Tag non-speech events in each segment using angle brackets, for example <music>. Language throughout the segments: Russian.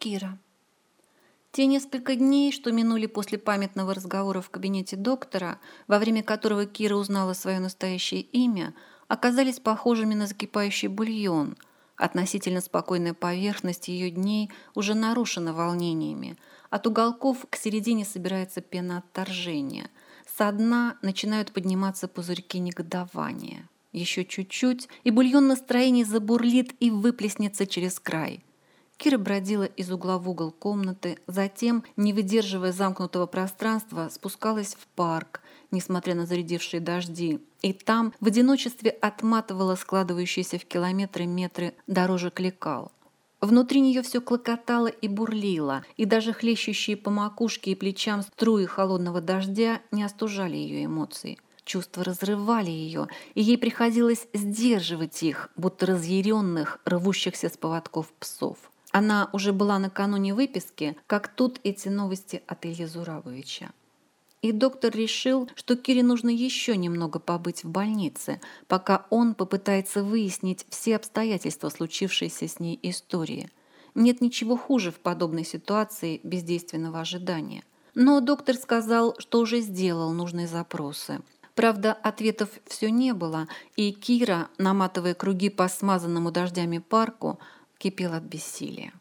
Кира. Те несколько дней, что минули после памятного разговора в кабинете доктора, во время которого Кира узнала свое настоящее имя, оказались похожими на закипающий бульон. Относительно спокойная поверхность ее дней уже нарушена волнениями. От уголков к середине собирается пена отторжения. Со дна начинают подниматься пузырьки негодования. Еще чуть-чуть, и бульон настроения забурлит и выплеснется через край – Кира бродила из угла в угол комнаты, затем, не выдерживая замкнутого пространства, спускалась в парк, несмотря на зарядившие дожди, и там в одиночестве отматывала складывающиеся в километры метры дорожек лекал. Внутри нее все клокотало и бурлило, и даже хлещущие по макушке и плечам струи холодного дождя не остужали ее эмоции. Чувства разрывали ее, и ей приходилось сдерживать их, будто разъяренных, рвущихся с поводков псов. Она уже была накануне выписки, как тут эти новости от Ильи Зурабовича. И доктор решил, что Кире нужно еще немного побыть в больнице, пока он попытается выяснить все обстоятельства случившейся с ней истории. Нет ничего хуже в подобной ситуации бездейственного ожидания. Но доктор сказал, что уже сделал нужные запросы. Правда, ответов все не было, и Кира, наматывая круги по смазанному дождями парку, кипел от бессилия.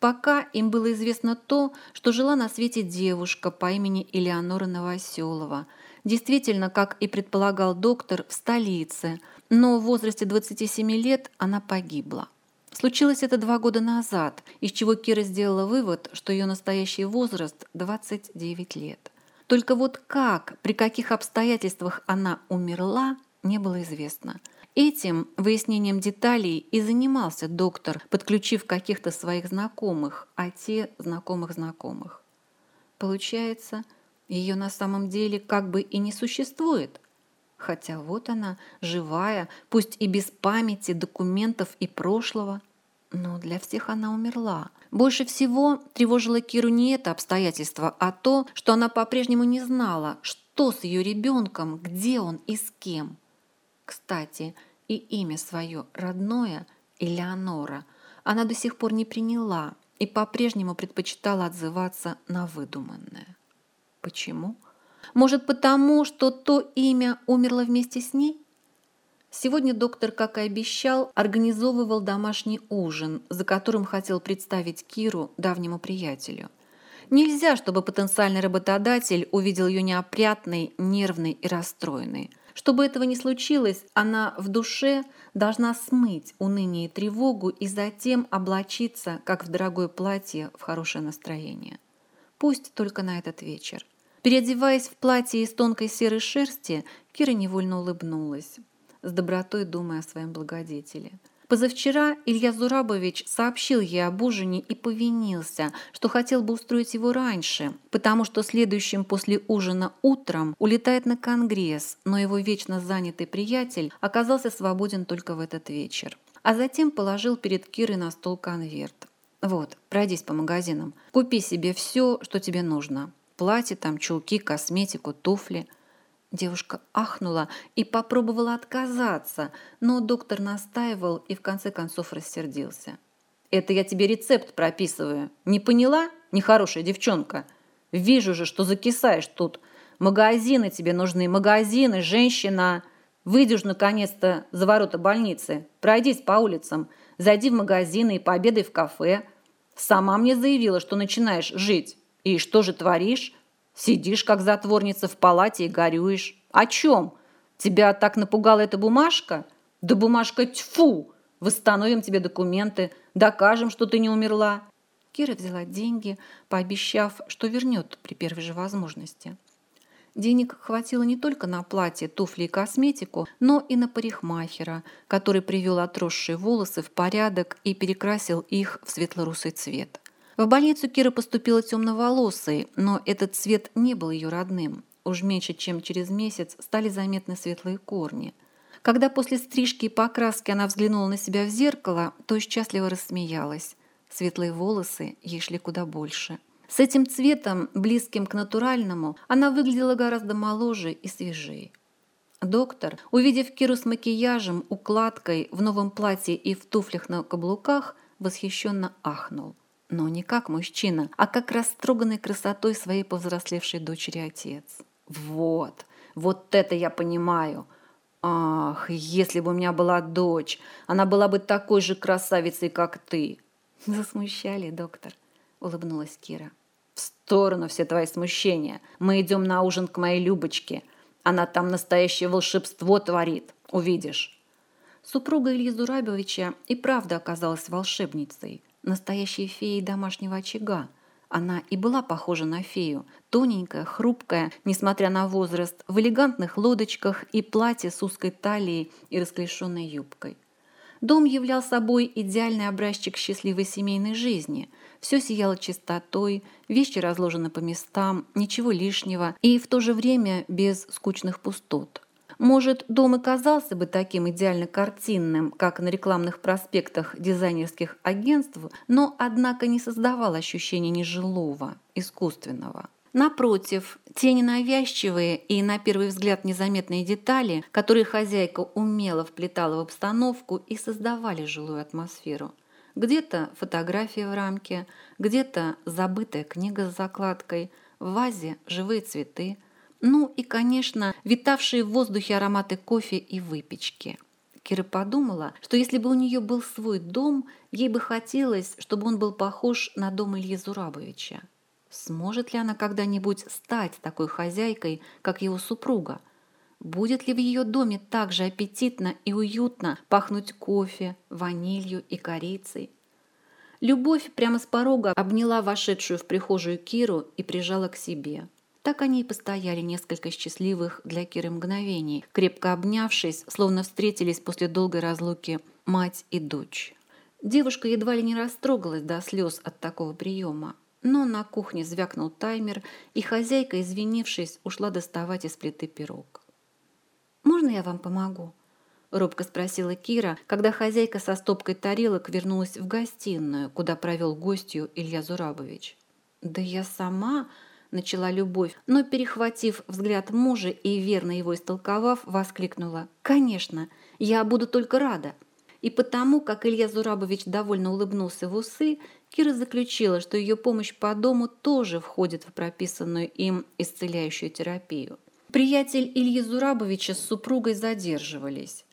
Пока им было известно то, что жила на свете девушка по имени Элеонора Новоселова, действительно, как и предполагал доктор, в столице, но в возрасте 27 лет она погибла. Случилось это два года назад, из чего Кира сделала вывод, что ее настоящий возраст 29 лет. Только вот как, при каких обстоятельствах она умерла, не было известно – Этим выяснением деталей и занимался доктор, подключив каких-то своих знакомых, а те знакомых знакомых. Получается, ее на самом деле как бы и не существует. Хотя вот она, живая, пусть и без памяти, документов и прошлого. Но для всех она умерла. Больше всего тревожило Киру не это обстоятельство, а то, что она по-прежнему не знала, что с ее ребенком, где он и с кем. Кстати, и имя свое родное Элеонора она до сих пор не приняла и по-прежнему предпочитала отзываться на выдуманное. Почему? Может, потому, что то имя умерло вместе с ней? Сегодня доктор, как и обещал, организовывал домашний ужин, за которым хотел представить Киру давнему приятелю. Нельзя, чтобы потенциальный работодатель увидел ее неопрятной, нервной и расстроенной. Чтобы этого не случилось, она в душе должна смыть уныние и тревогу и затем облачиться, как в дорогое платье, в хорошее настроение. Пусть только на этот вечер. Переодеваясь в платье из тонкой серой шерсти, Кира невольно улыбнулась, с добротой думая о своем благодетеле – Позавчера Илья Зурабович сообщил ей об ужине и повинился, что хотел бы устроить его раньше, потому что следующим после ужина утром улетает на конгресс, но его вечно занятый приятель оказался свободен только в этот вечер. А затем положил перед Кирой на стол конверт. «Вот, пройдись по магазинам, купи себе все, что тебе нужно. Платье, там, чулки, косметику, туфли – Девушка ахнула и попробовала отказаться, но доктор настаивал и в конце концов рассердился. «Это я тебе рецепт прописываю. Не поняла, нехорошая девчонка? Вижу же, что закисаешь тут. Магазины тебе нужны, магазины, женщина. Выйдешь наконец-то за ворота больницы, пройдись по улицам, зайди в магазины и пообедай в кафе. Сама мне заявила, что начинаешь жить. И что же творишь? Сидишь, как затворница в палате и горюешь. О чем? Тебя так напугала эта бумажка? Да бумажка тьфу! Восстановим тебе документы, докажем, что ты не умерла. Кира взяла деньги, пообещав, что вернет при первой же возможности. Денег хватило не только на платье, туфли и косметику, но и на парикмахера, который привел отросшие волосы в порядок и перекрасил их в светло-русый цвет. В больницу Кира поступила темноволосой, но этот цвет не был ее родным. Уж меньше, чем через месяц, стали заметны светлые корни. Когда после стрижки и покраски она взглянула на себя в зеркало, то счастливо рассмеялась. Светлые волосы ей шли куда больше. С этим цветом, близким к натуральному, она выглядела гораздо моложе и свежее. Доктор, увидев Киру с макияжем, укладкой, в новом платье и в туфлях на каблуках, восхищенно ахнул – но не как мужчина, а как растроганный красотой своей повзрослевшей дочери отец. Вот, вот это я понимаю. Ах, если бы у меня была дочь, она была бы такой же красавицей, как ты. <laughs> Засмущали, доктор, улыбнулась Кира. В сторону все твои смущения. Мы идем на ужин к моей Любочке. Она там настоящее волшебство творит. Увидишь. Супруга Ильи Зурабовича и правда оказалась волшебницей, настоящей феей домашнего очага. Она и была похожа на фею, тоненькая, хрупкая, несмотря на возраст, в элегантных лодочках и платье с узкой талией и расклешенной юбкой. Дом являл собой идеальный образчик счастливой семейной жизни. Все сияло чистотой, вещи разложены по местам, ничего лишнего и в то же время без скучных пустот – может, дом и казался бы таким идеально картинным, как на рекламных проспектах дизайнерских агентств, но, однако, не создавал ощущения нежилого, искусственного. Напротив, те ненавязчивые и, на первый взгляд, незаметные детали, которые хозяйка умело вплетала в обстановку и создавали жилую атмосферу. Где-то фотография в рамке, где-то забытая книга с закладкой, в вазе живые цветы – ну и, конечно, витавшие в воздухе ароматы кофе и выпечки. Кира подумала, что если бы у нее был свой дом, ей бы хотелось, чтобы он был похож на дом Ильи Зурабовича. Сможет ли она когда-нибудь стать такой хозяйкой, как его супруга? Будет ли в ее доме так же аппетитно и уютно пахнуть кофе, ванилью и корицей? Любовь прямо с порога обняла вошедшую в прихожую Киру и прижала к себе. Так они и постояли несколько счастливых для Киры мгновений, крепко обнявшись, словно встретились после долгой разлуки мать и дочь. Девушка едва ли не растрогалась до слез от такого приема. Но на кухне звякнул таймер, и хозяйка, извинившись, ушла доставать из плиты пирог. «Можно я вам помогу?» – робко спросила Кира, когда хозяйка со стопкой тарелок вернулась в гостиную, куда провел гостью Илья Зурабович. «Да я сама...» начала любовь, но, перехватив взгляд мужа и верно его истолковав, воскликнула. «Конечно, я буду только рада». И потому, как Илья Зурабович довольно улыбнулся в усы, Кира заключила, что ее помощь по дому тоже входит в прописанную им исцеляющую терапию. Приятель Ильи Зурабовича с супругой задерживались.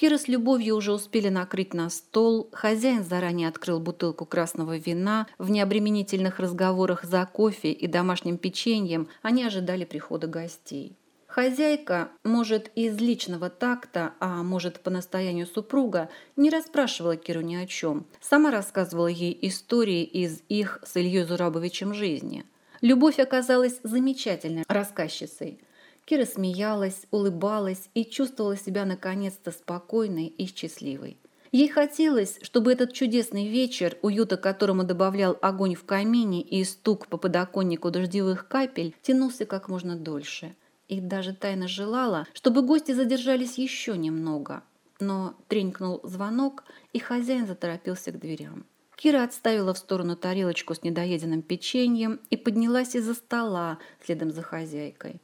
Кира с любовью уже успели накрыть на стол, хозяин заранее открыл бутылку красного вина, в необременительных разговорах за кофе и домашним печеньем они ожидали прихода гостей. Хозяйка, может, из личного такта, а может, по настоянию супруга, не расспрашивала Киру ни о чем. Сама рассказывала ей истории из их с Ильей Зурабовичем жизни. Любовь оказалась замечательной рассказчицей – Кира смеялась, улыбалась и чувствовала себя наконец-то спокойной и счастливой. Ей хотелось, чтобы этот чудесный вечер, уюта которому добавлял огонь в камине и стук по подоконнику дождевых капель, тянулся как можно дольше. И даже тайно желала, чтобы гости задержались еще немного. Но тренькнул звонок, и хозяин заторопился к дверям. Кира отставила в сторону тарелочку с недоеденным печеньем и поднялась из-за стола следом за хозяйкой.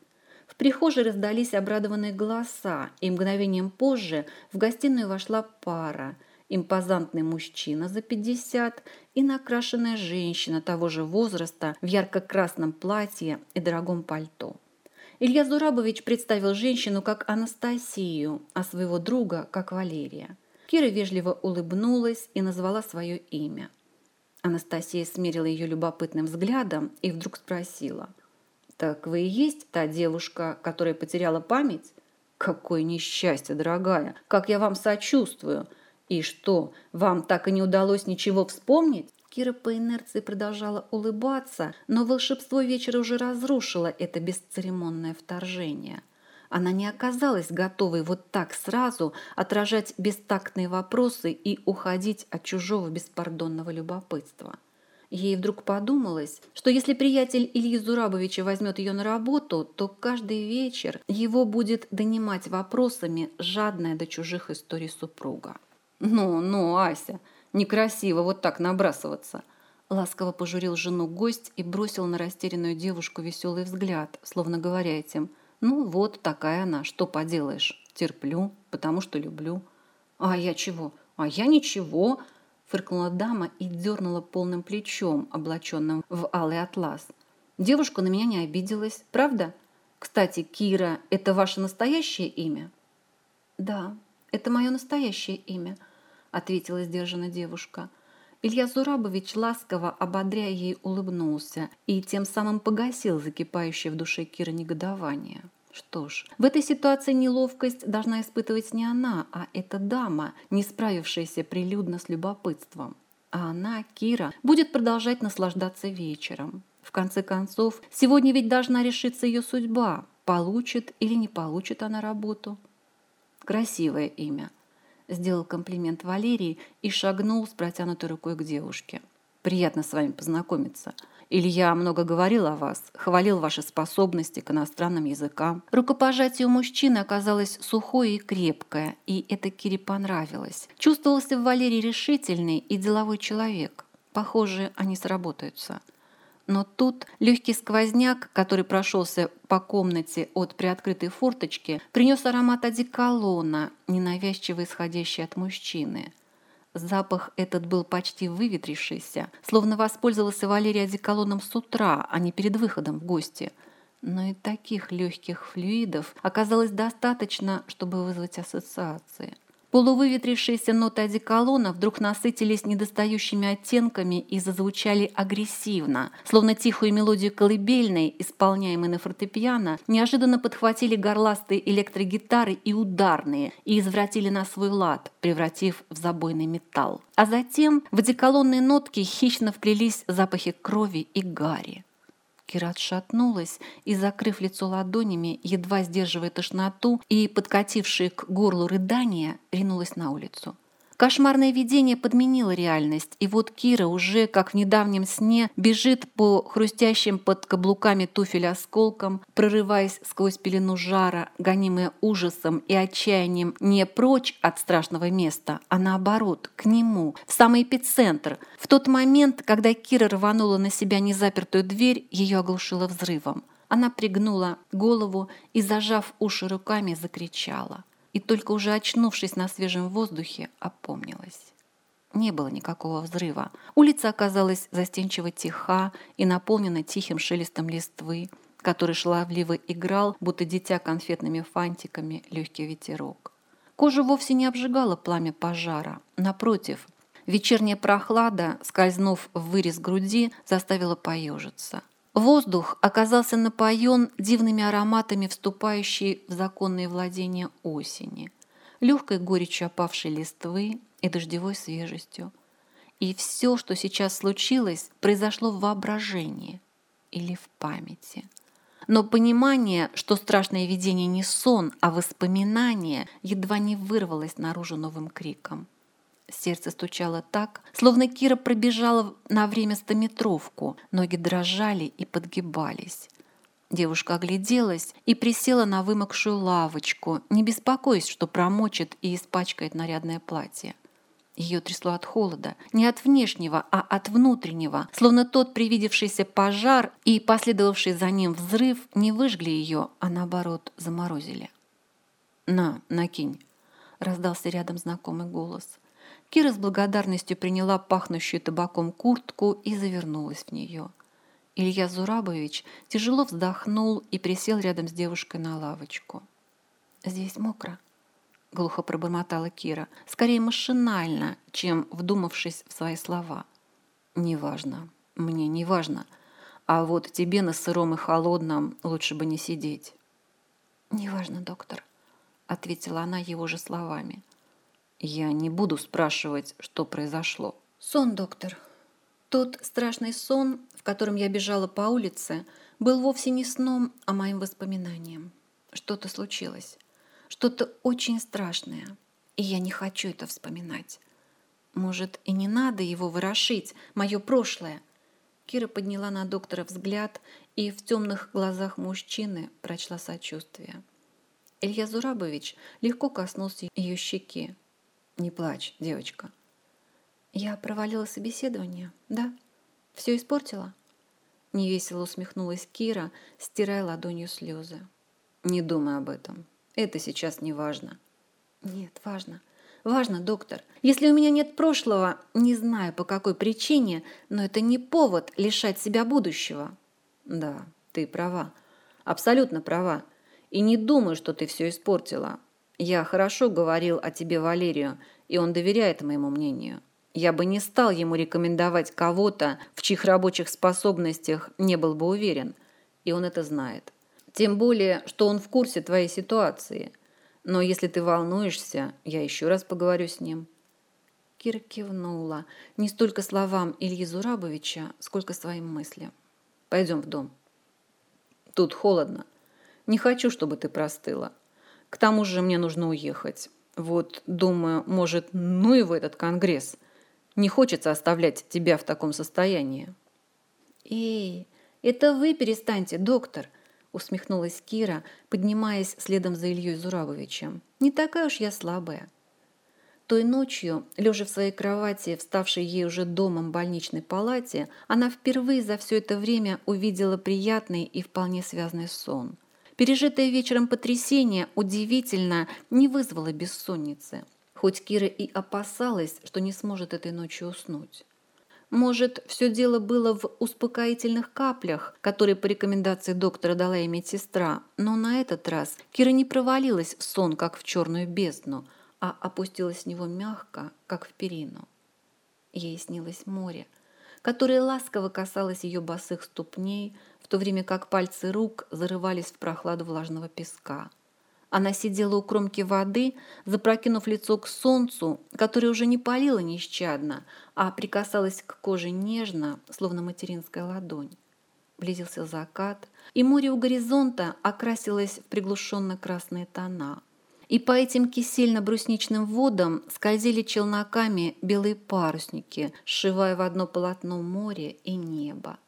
Прихожей раздались обрадованные голоса, и мгновением позже в гостиную вошла пара – импозантный мужчина за 50 и накрашенная женщина того же возраста в ярко-красном платье и дорогом пальто. Илья Зурабович представил женщину как Анастасию, а своего друга как Валерия. Кира вежливо улыбнулась и назвала свое имя. Анастасия смерила ее любопытным взглядом и вдруг спросила – «Так вы и есть та девушка, которая потеряла память?» «Какое несчастье, дорогая! Как я вам сочувствую! И что, вам так и не удалось ничего вспомнить?» Кира по инерции продолжала улыбаться, но волшебство вечера уже разрушило это бесцеремонное вторжение. Она не оказалась готовой вот так сразу отражать бестактные вопросы и уходить от чужого беспардонного любопытства. Ей вдруг подумалось, что если приятель Ильи Зурабовича возьмет ее на работу, то каждый вечер его будет донимать вопросами жадная до чужих историй супруга. «Ну, ну, Ася, некрасиво вот так набрасываться!» Ласково пожурил жену гость и бросил на растерянную девушку веселый взгляд, словно говоря этим «Ну вот такая она, что поделаешь, терплю, потому что люблю». «А я чего? А я ничего!» Фыркнула дама и дернула полным плечом, облаченным в алый атлас. Девушка на меня не обиделась, правда? Кстати, Кира – это ваше настоящее имя? Да, это мое настоящее имя, ответила сдержанно девушка. Илья Зурабович ласково, ободряя ей, улыбнулся и тем самым погасил закипающее в душе Киры негодование. Что ж, в этой ситуации неловкость должна испытывать не она, а эта дама, не справившаяся прилюдно с любопытством. А она, Кира, будет продолжать наслаждаться вечером. В конце концов, сегодня ведь должна решиться ее судьба, получит или не получит она работу. Красивое имя. Сделал комплимент Валерии и шагнул с протянутой рукой к девушке. Приятно с вами познакомиться. Илья много говорил о вас, хвалил ваши способности к иностранным языкам. Рукопожатие у мужчины оказалось сухое и крепкое, и это Кире понравилось. Чувствовался в Валерии решительный и деловой человек. Похоже, они сработаются. Но тут легкий сквозняк, который прошелся по комнате от приоткрытой форточки, принес аромат одеколона, ненавязчиво исходящий от мужчины – Запах этот был почти выветрившийся, словно воспользовался Валерий одеколоном с утра, а не перед выходом в гости. Но и таких легких флюидов оказалось достаточно, чтобы вызвать ассоциации. Полувыветрившиеся ноты одеколона вдруг насытились недостающими оттенками и зазвучали агрессивно, словно тихую мелодию колыбельной, исполняемой на фортепиано, неожиданно подхватили горластые электрогитары и ударные и извратили на свой лад, превратив в забойный металл. А затем в одеколонные нотки хищно вплелись запахи крови и гари. Кира отшатнулась и, закрыв лицо ладонями, едва сдерживая тошноту и подкатившие к горлу рыдания, ринулась на улицу. Кошмарное видение подменило реальность, и вот Кира уже, как в недавнем сне, бежит по хрустящим под каблуками туфель осколкам, прорываясь сквозь пелену жара, гонимая ужасом и отчаянием не прочь от страшного места, а наоборот, к нему, в самый эпицентр. В тот момент, когда Кира рванула на себя незапертую дверь, ее оглушило взрывом. Она пригнула голову и, зажав уши руками, закричала – и только уже очнувшись на свежем воздухе, опомнилась. Не было никакого взрыва. Улица оказалась застенчиво тиха и наполнена тихим шелестом листвы, который шаловливо играл, будто дитя конфетными фантиками, легкий ветерок. Кожу вовсе не обжигало пламя пожара. Напротив, вечерняя прохлада, скользнув в вырез груди, заставила поежиться – Воздух оказался напоен дивными ароматами вступающей в законные владения осени, легкой горечью опавшей листвы и дождевой свежестью. И все, что сейчас случилось, произошло в воображении или в памяти. Но понимание, что страшное видение не сон, а воспоминание, едва не вырвалось наружу новым криком – Сердце стучало так, словно Кира пробежала на время стометровку, ноги дрожали и подгибались. Девушка огляделась и присела на вымокшую лавочку, не беспокоясь, что промочит и испачкает нарядное платье. Ее трясло от холода, не от внешнего, а от внутреннего, словно тот привидевшийся пожар и последовавший за ним взрыв не выжгли ее, а наоборот заморозили. «На, накинь!» — раздался рядом знакомый голос — Кира с благодарностью приняла пахнущую табаком куртку и завернулась в нее. Илья Зурабович тяжело вздохнул и присел рядом с девушкой на лавочку. «Здесь мокро», — глухо пробормотала Кира, скорее машинально, чем вдумавшись в свои слова. «Неважно, мне не важно, а вот тебе на сыром и холодном лучше бы не сидеть». «Неважно, доктор», — ответила она его же словами. Я не буду спрашивать, что произошло. Сон, доктор. Тот страшный сон, в котором я бежала по улице, был вовсе не сном, а моим воспоминанием. Что-то случилось. Что-то очень страшное. И я не хочу это вспоминать. Может, и не надо его ворошить, мое прошлое. Кира подняла на доктора взгляд и в темных глазах мужчины прочла сочувствие. Илья Зурабович легко коснулся ее щеки, не плачь, девочка. Я провалила собеседование, да? Все испортила? Невесело усмехнулась Кира, стирая ладонью слезы. Не думай об этом. Это сейчас не важно. Нет, важно. Важно, доктор. Если у меня нет прошлого, не знаю по какой причине, но это не повод лишать себя будущего. Да, ты права. Абсолютно права. И не думаю, что ты все испортила. Я хорошо говорил о тебе Валерию, и он доверяет моему мнению. Я бы не стал ему рекомендовать кого-то, в чьих рабочих способностях не был бы уверен. И он это знает. Тем более, что он в курсе твоей ситуации. Но если ты волнуешься, я еще раз поговорю с ним. Кира кивнула, не столько словам Ильи Зурабовича, сколько своим мыслям. Пойдем в дом. Тут холодно. Не хочу, чтобы ты простыла. К тому же мне нужно уехать. Вот, думаю, может, ну и в этот конгресс. Не хочется оставлять тебя в таком состоянии. Эй, это вы перестаньте, доктор, усмехнулась Кира, поднимаясь следом за Ильей Зурабовичем. Не такая уж я слабая. Той ночью, лежа в своей кровати, вставшей ей уже домом больничной палате, она впервые за все это время увидела приятный и вполне связанный сон. Пережитое вечером потрясение удивительно не вызвало бессонницы – хоть Кира и опасалась, что не сможет этой ночью уснуть. Может, все дело было в успокоительных каплях, которые по рекомендации доктора дала ей медсестра, но на этот раз Кира не провалилась в сон, как в черную бездну, а опустилась в него мягко, как в перину. Ей снилось море, которое ласково касалось ее босых ступней, в то время как пальцы рук зарывались в прохладу влажного песка – она сидела у кромки воды, запрокинув лицо к солнцу, которое уже не палило нещадно, а прикасалось к коже нежно, словно материнская ладонь. Близился закат, и море у горизонта окрасилось в приглушенно-красные тона. И по этим кисельно-брусничным водам скользили челноками белые парусники, сшивая в одно полотно море и небо.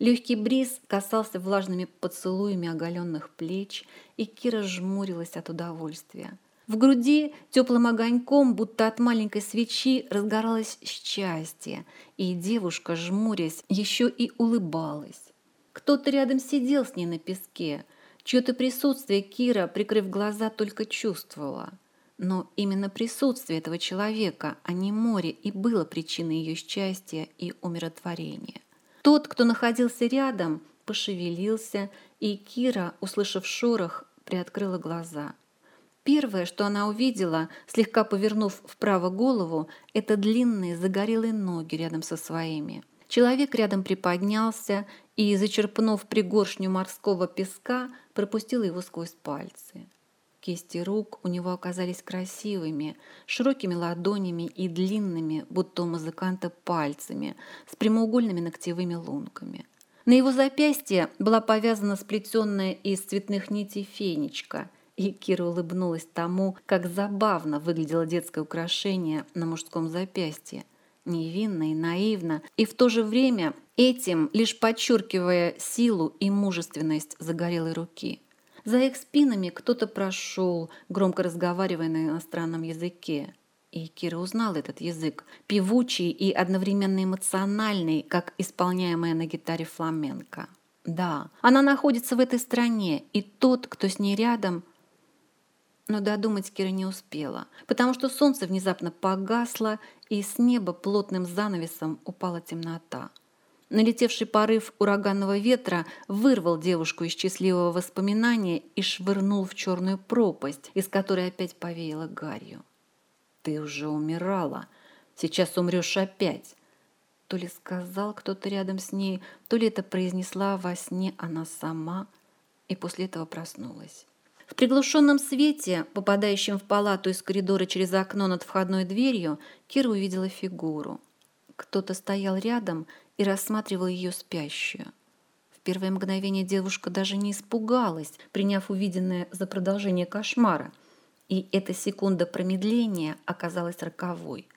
Легкий бриз касался влажными поцелуями оголенных плеч, и Кира жмурилась от удовольствия. В груди теплым огоньком, будто от маленькой свечи, разгоралось счастье, и девушка, жмурясь, еще и улыбалась. Кто-то рядом сидел с ней на песке, чье-то присутствие Кира, прикрыв глаза, только чувствовала. Но именно присутствие этого человека, а не море, и было причиной ее счастья и умиротворения. Тот, кто находился рядом, пошевелился, и Кира, услышав шорох, приоткрыла глаза. Первое, что она увидела, слегка повернув вправо голову, это длинные загорелые ноги рядом со своими. Человек рядом приподнялся и, зачерпнув пригоршню морского песка, пропустил его сквозь пальцы. Кисти рук у него оказались красивыми, широкими ладонями и длинными, будто у музыканта, пальцами, с прямоугольными ногтевыми лунками. На его запястье была повязана сплетенная из цветных нитей фенечка, и Кира улыбнулась тому, как забавно выглядело детское украшение на мужском запястье. Невинно и наивно, и в то же время этим лишь подчеркивая силу и мужественность загорелой руки – за их спинами кто-то прошел, громко разговаривая на иностранном языке. И Кира узнал этот язык, певучий и одновременно эмоциональный, как исполняемая на гитаре фламенко. Да, она находится в этой стране, и тот, кто с ней рядом... Но додумать Кира не успела, потому что солнце внезапно погасло, и с неба плотным занавесом упала темнота. Налетевший порыв ураганного ветра вырвал девушку из счастливого воспоминания и швырнул в черную пропасть, из которой опять повеяло гарью. «Ты уже умирала. Сейчас умрешь опять». То ли сказал кто-то рядом с ней, то ли это произнесла во сне она сама, и после этого проснулась. В приглушенном свете, попадающем в палату из коридора через окно над входной дверью, Кира увидела фигуру. Кто-то стоял рядом и рассматривал ее спящую. В первое мгновение девушка даже не испугалась, приняв увиденное за продолжение кошмара, и эта секунда промедления оказалась роковой.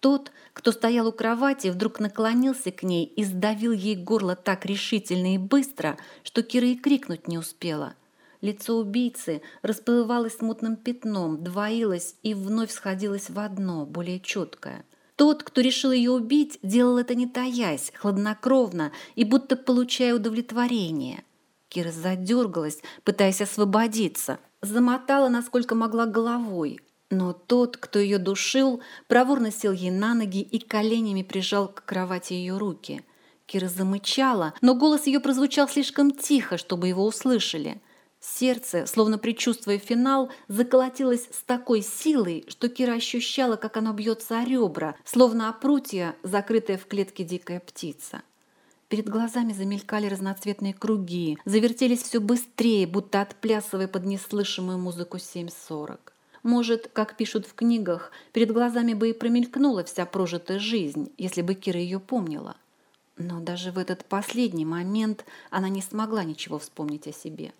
Тот, кто стоял у кровати, вдруг наклонился к ней и сдавил ей горло так решительно и быстро, что Кира и крикнуть не успела. Лицо убийцы расплывалось мутным пятном, двоилось и вновь сходилось в одно, более четкое – тот, кто решил ее убить, делал это не таясь, хладнокровно и будто получая удовлетворение. Кира задергалась, пытаясь освободиться, замотала, насколько могла, головой. Но тот, кто ее душил, проворно сел ей на ноги и коленями прижал к кровати ее руки. Кира замычала, но голос ее прозвучал слишком тихо, чтобы его услышали. Сердце, словно предчувствуя финал, заколотилось с такой силой, что Кира ощущала, как оно бьется о ребра, словно о прутья, закрытая в клетке дикая птица. Перед глазами замелькали разноцветные круги, завертелись все быстрее, будто отплясывая под неслышимую музыку 7.40. Может, как пишут в книгах, перед глазами бы и промелькнула вся прожитая жизнь, если бы Кира ее помнила. Но даже в этот последний момент она не смогла ничего вспомнить о себе.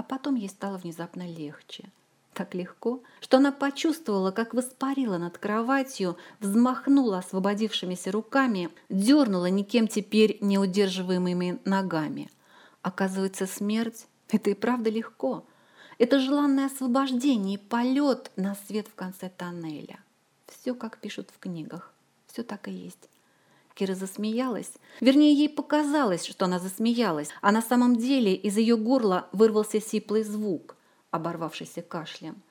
А потом ей стало внезапно легче. Так легко, что она почувствовала, как воспарила над кроватью, взмахнула освободившимися руками, дернула никем теперь неудерживаемыми ногами. Оказывается, смерть – это и правда легко – это желанное освобождение и полет на свет в конце тоннеля. Все, как пишут в книгах. Все так и есть. Кира засмеялась. Вернее, ей показалось, что она засмеялась, а на самом деле из ее горла вырвался сиплый звук, оборвавшийся кашлем.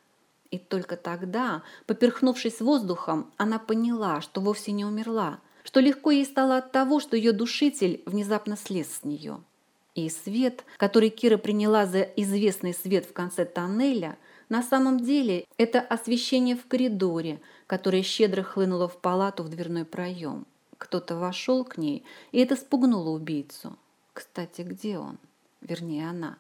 И только тогда, поперхнувшись воздухом, она поняла, что вовсе не умерла, что легко ей стало от того, что ее душитель внезапно слез с нее. И свет, который Кира приняла за известный свет в конце тоннеля, на самом деле это освещение в коридоре, которое щедро хлынуло в палату в дверной проем. Кто-то вошел к ней, и это спугнуло убийцу. Кстати, где он? Вернее, она.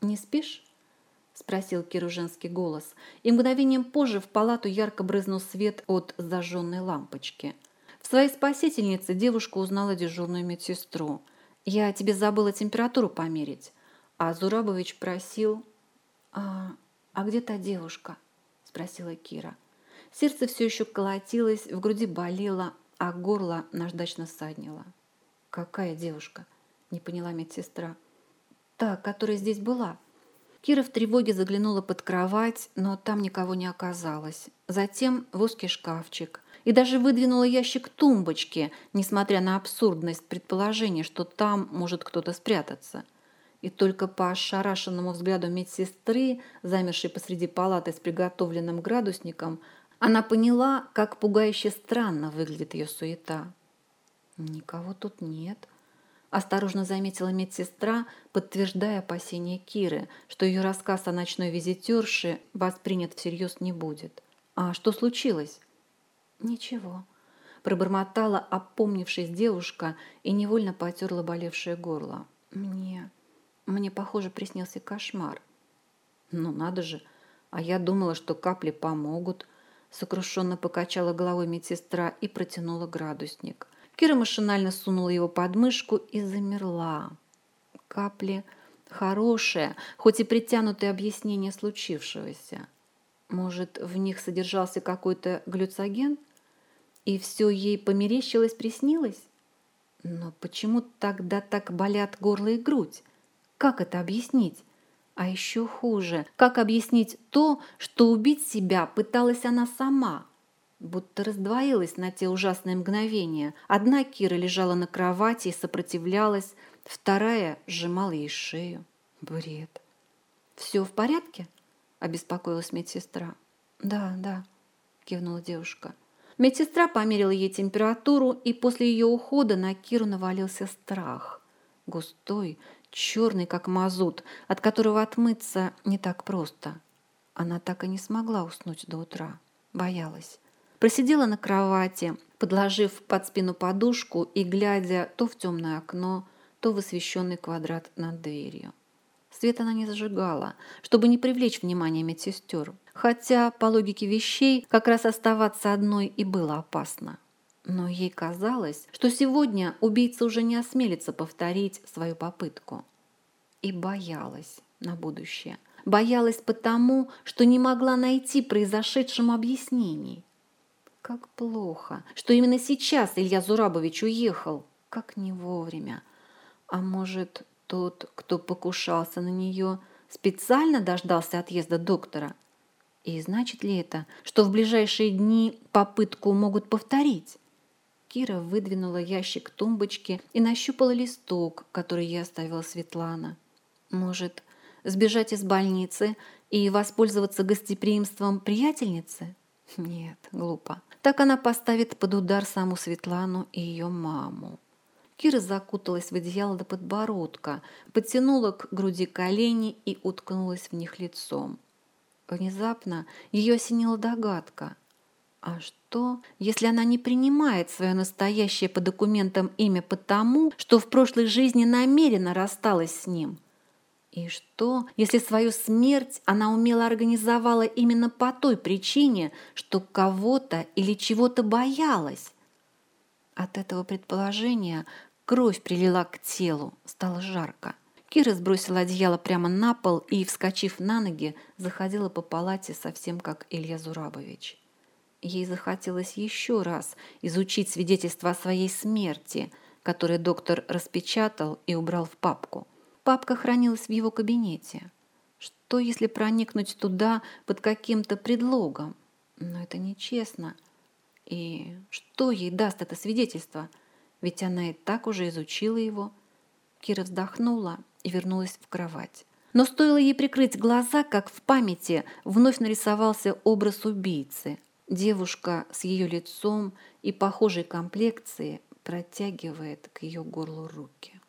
«Не спишь?» – спросил Киру женский голос, и мгновением позже в палату ярко брызнул свет от зажженной лампочки. В своей спасительнице девушка узнала дежурную медсестру – я тебе забыла температуру померить. А Зурабович просил... А, а где та девушка? Спросила Кира. Сердце все еще колотилось, в груди болело, а горло наждачно саднило. «Какая девушка?» – не поняла медсестра. «Та, которая здесь была». Кира в тревоге заглянула под кровать, но там никого не оказалось. Затем в узкий шкафчик и даже выдвинула ящик тумбочки, несмотря на абсурдность предположения, что там может кто-то спрятаться. И только по ошарашенному взгляду медсестры, замершей посреди палаты с приготовленным градусником, она поняла, как пугающе странно выглядит ее суета. «Никого тут нет», – осторожно заметила медсестра, подтверждая опасения Киры, что ее рассказ о ночной визитерше воспринят всерьез не будет. «А что случилось?» «Ничего», – пробормотала опомнившись девушка и невольно потерла болевшее горло. «Мне... мне, похоже, приснился кошмар». «Ну надо же! А я думала, что капли помогут», – сокрушенно покачала головой медсестра и протянула градусник. Кира машинально сунула его под мышку и замерла. Капли хорошее, хоть и притянутое объяснение случившегося. Может, в них содержался какой-то глюцоген – и все ей померещилось, приснилось? Но почему тогда так болят горло и грудь? Как это объяснить? А еще хуже, как объяснить то, что убить себя пыталась она сама? Будто раздвоилась на те ужасные мгновения. Одна Кира лежала на кровати и сопротивлялась, вторая сжимала ей шею. Бред. «Все в порядке?» – обеспокоилась медсестра. «Да, да», – кивнула девушка. Медсестра померила ей температуру, и после ее ухода на Киру навалился страх. Густой, черный, как мазут, от которого отмыться не так просто. Она так и не смогла уснуть до утра. Боялась. Просидела на кровати, подложив под спину подушку и глядя то в темное окно, то в освещенный квадрат над дверью. Свет она не зажигала, чтобы не привлечь внимание медсестер. Хотя, по логике вещей, как раз оставаться одной и было опасно. Но ей казалось, что сегодня убийца уже не осмелится повторить свою попытку. И боялась на будущее. Боялась потому, что не могла найти произошедшему объяснений. Как плохо, что именно сейчас Илья Зурабович уехал. Как не вовремя. А может, тот, кто покушался на нее, специально дождался отъезда доктора? И значит ли это, что в ближайшие дни попытку могут повторить? Кира выдвинула ящик тумбочки и нащупала листок, который ей оставила Светлана. Может, сбежать из больницы и воспользоваться гостеприимством приятельницы? Нет, глупо. Так она поставит под удар саму Светлану и ее маму. Кира закуталась в одеяло до подбородка, подтянула к груди колени и уткнулась в них лицом. Внезапно ее осенила догадка. А что, если она не принимает свое настоящее по документам имя потому, что в прошлой жизни намеренно рассталась с ним? И что, если свою смерть она умело организовала именно по той причине, что кого-то или чего-то боялась? От этого предположения Кровь прилила к телу, стало жарко. Кира сбросила одеяло прямо на пол и, вскочив на ноги, заходила по палате совсем как Илья Зурабович. Ей захотелось еще раз изучить свидетельство о своей смерти, которое доктор распечатал и убрал в папку. Папка хранилась в его кабинете. Что, если проникнуть туда под каким-то предлогом? Но это нечестно. И что ей даст это свидетельство – ведь она и так уже изучила его. Кира вздохнула и вернулась в кровать. Но стоило ей прикрыть глаза, как в памяти вновь нарисовался образ убийцы. Девушка с ее лицом и похожей комплекцией протягивает к ее горлу руки.